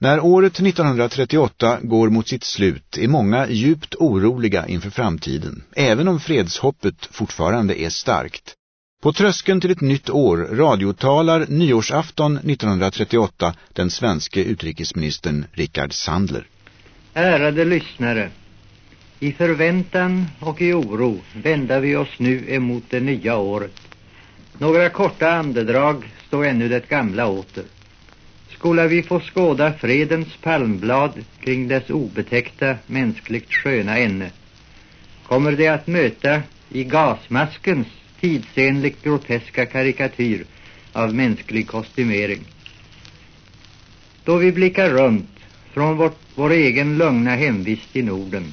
När året 1938 går mot sitt slut är många djupt oroliga inför framtiden, även om fredshoppet fortfarande är starkt. På tröskeln till ett nytt år radiotalar nyårsafton 1938 den svenske utrikesministern Richard Sandler. Ärade lyssnare, i förväntan och i oro vänder vi oss nu emot det nya året. Några korta andedrag står ännu det gamla åter skola vi få skåda fredens palmblad kring dess obetäckta, mänskligt sköna änne, kommer det att möta i gasmaskens tidsenligt groteska karikatyr av mänsklig kostymering. Då vi blickar runt från vårt, vår egen lugna hemvist i Norden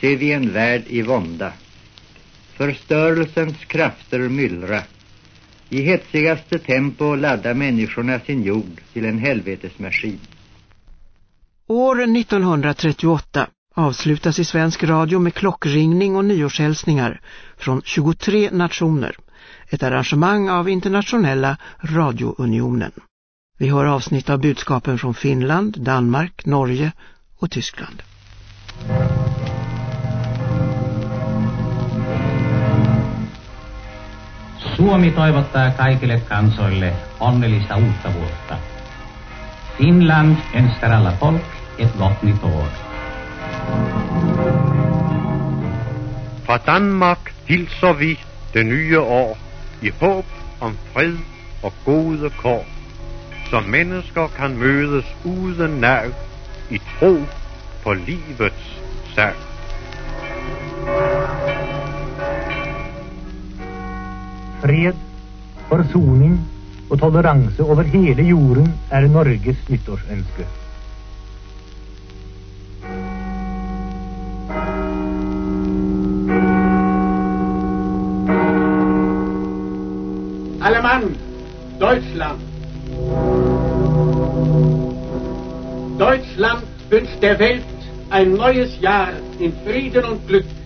ser vi en värld i vånda. Förstörelsens krafter myllra i hetsigaste tempo laddar människorna sin jord till en helvetesmaskin. År 1938 avslutas i svensk radio med klockringning och nyårshälsningar från 23 nationer. Ett arrangemang av Internationella radiounionen. Vi hör avsnitt av budskapen från Finland, Danmark, Norge och Tyskland. Suomi toivottaa kaikille kansoille onnellista uutta vuotta. Finland önskar alla folk ett gott nytt år. Fra Danmark hilser vi det nye år i håb om fred og gode kår, så mennesker kan mødes uden nær i tro på livets sag. Fred, forsoning og toleranse over hele jorden er Norges nyttårsønske. Alle Mann, Deutschland. Deutschland wünscht der Welt ein neues Jahr in Frieden und Glück.